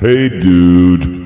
Hey, dude.